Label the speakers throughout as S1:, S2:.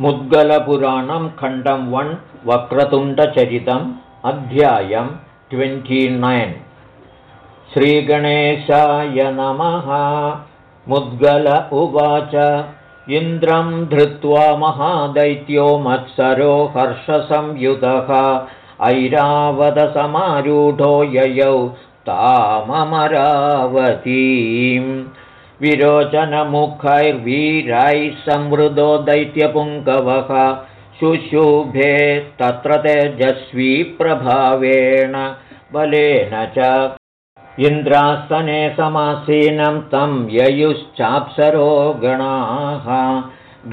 S1: मुद्गलपुराणं खण्डं वन् वक्रतुण्डचरितम् अध्यायं ट्वेण्टिनैन् श्रीगणेशाय नमः। मुद्गल उवाच। इन्द्रं धृत्वा महादैत्यो मत्सरो हर्षसंयुतः ऐरावतसमारूढो ययौ ताममरावतीम् विरोचनमुखैर्वीरैः संवृदो दैत्यपुङ्गवः शुशुभे तत्र तेजस्वी प्रभावेण बलेन च इन्द्रासने समासीनं तं ययुश्चाप्सरो गणाः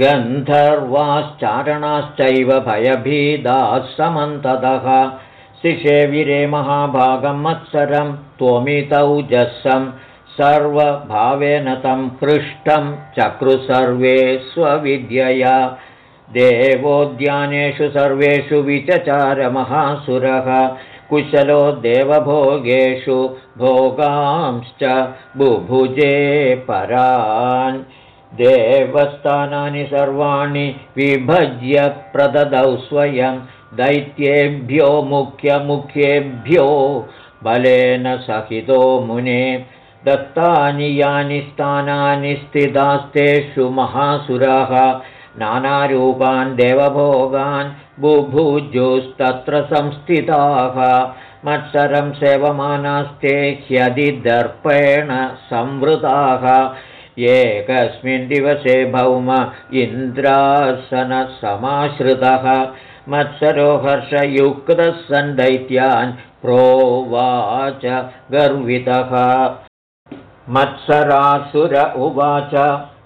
S1: गन्धर्वाश्चारणाश्चैव भयभीदाः समन्ततः शिशेविरे महाभागं मत्सरं त्वमितौजसं सर्वभावेन तं हृष्टं चक्रुसर्वे स्वविद्यया। देवोद्यानेषु सर्वेषु विचचारमहासुरः कुशलो देवभोगेषु भोगांश्च बुभुजे परान्। देवस्थानानि सर्वाणि विभज्य प्रददौ स्वयं दैत्येभ्यो मुख्यमुख्येभ्यो बलेन सहितो मुने दत्तानि यानि स्थानानि स्थितास्तेषु महासुराः नानारूपान् देवभोगान् बुभुजुस्तत्र संस्थिताः। मत्सरं सेवमानास्ते ह्यधिदर्पेण संवृताः। एकस्मिन् दिवसे भौम इन्द्रासनसमाश्रितः। मत्सरो हर्षयुक्तः सन् दैत्यान् प्रोवाच गर्वितः मत्सरासुर उवाच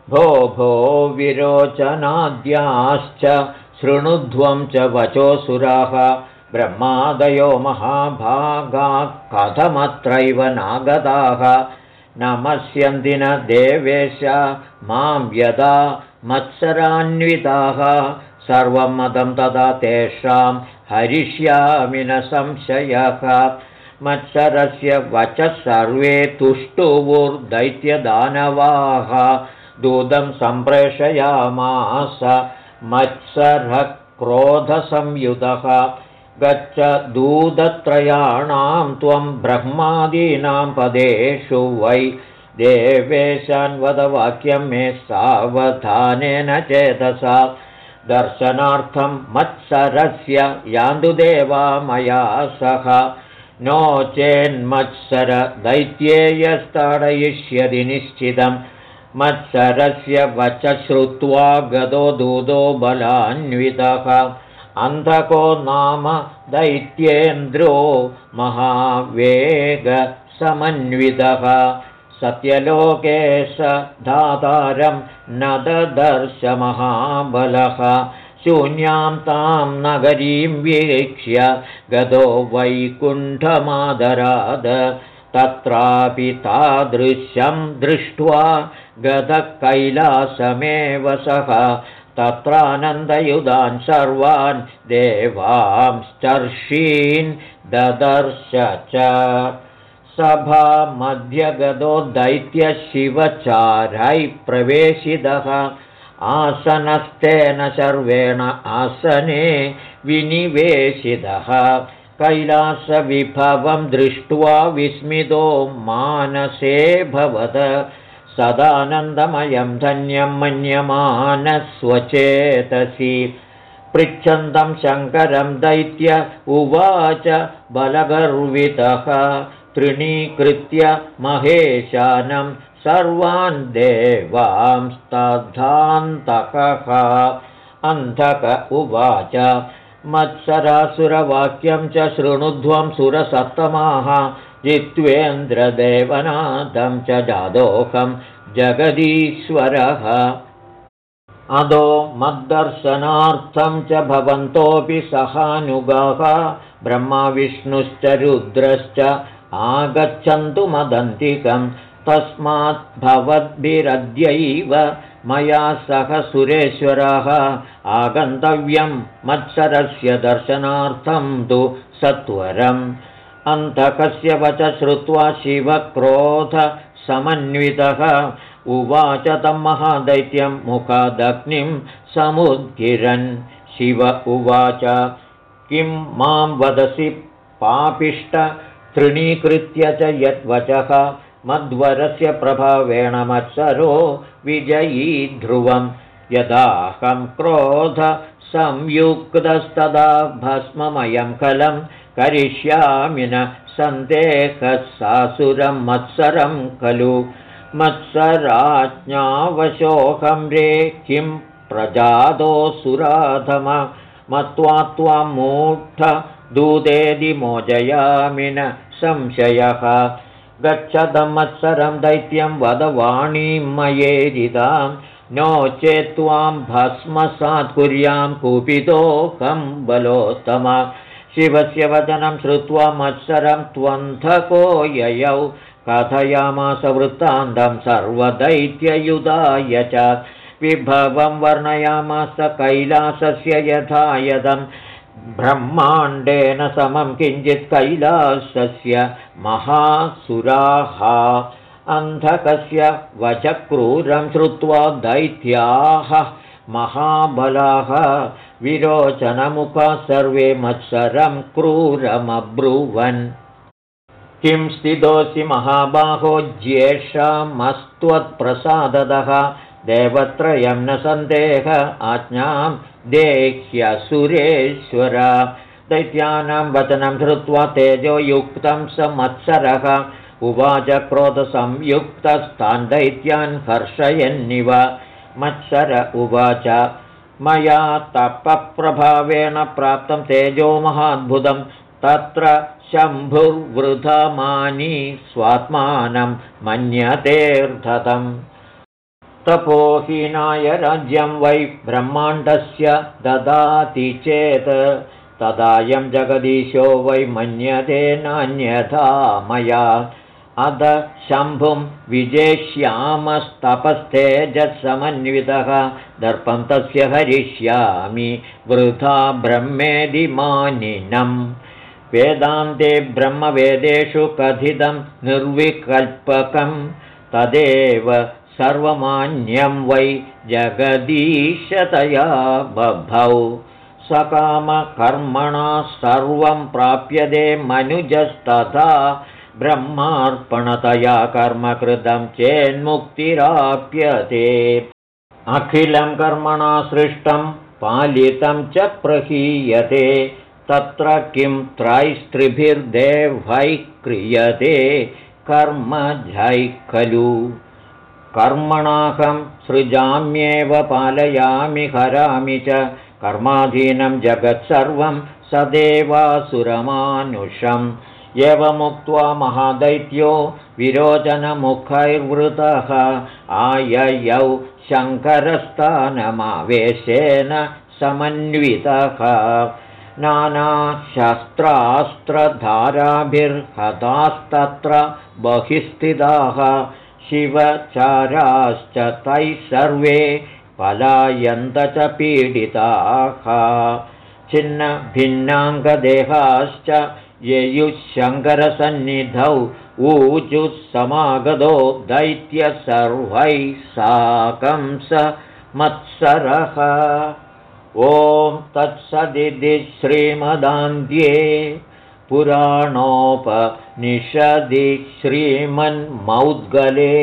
S1: भो भो विरोचनाद्याश्च शृणुध्वं च वचोऽसुराः। ब्रह्मादयो महाभागा कथमत्रैव नागताः नमस्यन्ति न देवेश मां यदा मत्सरान्विताः। सर्वं मदं तदा तेषां हरिष्यामि न संशयः मत्सरस्य वचः सर्वे तुष्टुवुर्दैत्यदानवाः। दूतं सम्प्रेषयामास मत्सरः क्रोधसंयुतः गच्छ दूतत्रयाणां त्वं ब्रह्मादीनां पदेषु वै। देवेशान्वदवाक्यं मे सावधानेन चेतसा। दर्शनार्थं मत्सरस्य यान्दुदेवा मया सह नो चेन्मत्सरदैत्येयस्ताडयिष्यति निश्चितं। मत्सरस्य वच श्रुत्वा गदो दूतो बलान्वितः। अन्धको नाम दैत्येन्द्रो महावेगसमन्वितः। सत्यलोके स धातारं न ददर्श महाबलः शून्यां तां नगरीं वीक्ष्य गतो वैकुण्ठमादराद। तत्रापि तादृश्यं दृष्ट्वा गतकैलासमेव सः तत्रानन्दयुधान् सर्वान् देवांश्चर्षीन् ददर्श च। सभामध्यगतो दैत्यशिवचारै प्रवेशितः आसनस्तेन सर्वेण आसने विनिवेशितः। कैलासविभवं दृष्ट्वा विस्मितो मानसे भवद सदानन्दमयं धन्यं मन्यमानस्वचेतसि। पृच्छन्तं शङ्करं दैत्य उवाच बलगर्वितः। तृणीकृत्य महेशानं सर्वान् देवांस्तधान्तकः अन्धक उवाच मत्सरासुरवाक्यं च शृणुध्वं सुरसप्तमाः जित्वेन्द्रदेवनाथं च जादोहं जगदीश्वरः। अदो मद्दर्शनार्थं च भवन्तोऽपि सहानुगाः। ब्रह्माविष्णुश्च रुद्रश्च आगच्छन्तु मदन्तिकं तस्मात् भवद्भिरद्यैव मया सह सुरेश्वरः आगन्तव्यं मत्सरस्य दर्शनार्थं तु सत्वरम्। अन्तकस्य वच श्रुत्वा शिवक्रोधसमन्वितः उवाच तं महादैत्यं मुखादग्निं समुद्गिरन्। शिव उवाच किं मां वदसि पापिष्ट तृणीकृत्य च यद्वचः मध्वरस्य प्रभावेण मत्सरो विजयी ध्रुवं यदाहं क्रोधसंयुक्तस्तदा भस्ममयं खलं करिष्यामि न सन्देहः सासुरं मत्सरं खलु। मत्सराज्ञावशोकं रे किं प्रजादोऽसुराधम मत्वा त्वां मूढ दूतेदि मोजयामि न संशयः गच्छदमत्सरं दैत्यं वदवाणीं मयेरितां नो चेत् त्वां भस्मसात् कुर्यां कुपितोऽहं बलोत्तम। शिवस्य वचनं श्रुत्वा मत्सरं त्वन्थको ययौ। कथयामास वृत्तान्तं सर्वदैत्ययुधाय च। विभवं वर्णयामास कैलासस्य यथा ब्रह्माण्डेन समं किञ्चित् कैलासस्य महासुराः अन्धकस्य वचक्रूरं श्रुत्वा दैत्याः महाबलाः विरोचनमुखा सर्वे मत्सरं क्रूरमब्रुवन्। किं स्थितोऽसि महाबाहो ज्येषमस्त्वत्प्रसादतः देवत्रयं न सन्देह आज्ञां देह्यसुरेश्वर दैत्यानां वचनं श्रुत्वा तेजोयुक्तं स मत्सरः उवाच क्रोधसंयुक्तस्तान् दैत्यान् हर्षयन्निव। मत्सर उवाच मया तपप्रभावेण प्राप्तं तेजो महाद्भुतं तत्र शम्भुर्वृधमानी स्वात्मानं मन्यतेऽर्थतम् तपोहीनाय राज्यं वै ब्रह्माण्डस्य ददाति चेत् तदायं जगदीशो वै मन्यते नान्यथा मया। अध शम्भुं विजेष्यामस्तपस्तेजसमन्वितः दर्पं तस्य हरिष्यामि वृथा ब्रह्मेदिमानिनम् वेदान्ते ब्रह्मवेदेषु कथितं निर्विकल्पकं तदेव सर्वमान्यं वै जगदीशतया बभौ। सकामकर्मणा सर्वं प्राप्यते मनुजस्तथा। ब्रह्मार्पणतया कर्मकृतं चेन्मुक्तिराप्यते। अखिलं कर्मणा सृष्टं पालितं च प्रहीयते। तत्र किं त्रैस्त्रिभिर्देवैः क्रियते। कर्मजैः खलु कर्मणाहं सृजाम्येव पालयामि हरामि च। कर्माधीनं जगत्सर्वं सदेवासुरमानुषम्। एवमुक्त्वा महादैत्यो विरोचनमुखैर्वृतः। आययौ शङ्करस्थानमावेशेन समन्वितः। नानाशस्त्रास्त्रधाराभिर्हतास्तत्र बहिस्थिताः शिवचाराश्च तैः सर्वे पलायन्त च पीडिताः। छिन्नभिन्नाङ्गदेहाश्च ययुः शङ्करसन्निधौ ऊचुः समागतो दैत्य सर्वैः साकं स मत्सरः। ॐ तत्सदिति श्रीमदान्ध्ये पुराणोपनिषदि श्रीमन्मौद्गले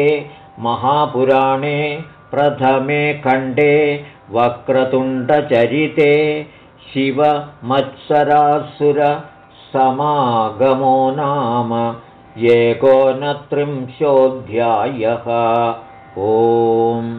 S1: महापुराणे प्रथमे खण्डे वक्रतुण्डचरिते शिवमत्सरासुरसमागमो नाम एकोनत्रिंशोऽध्यायः। ओम्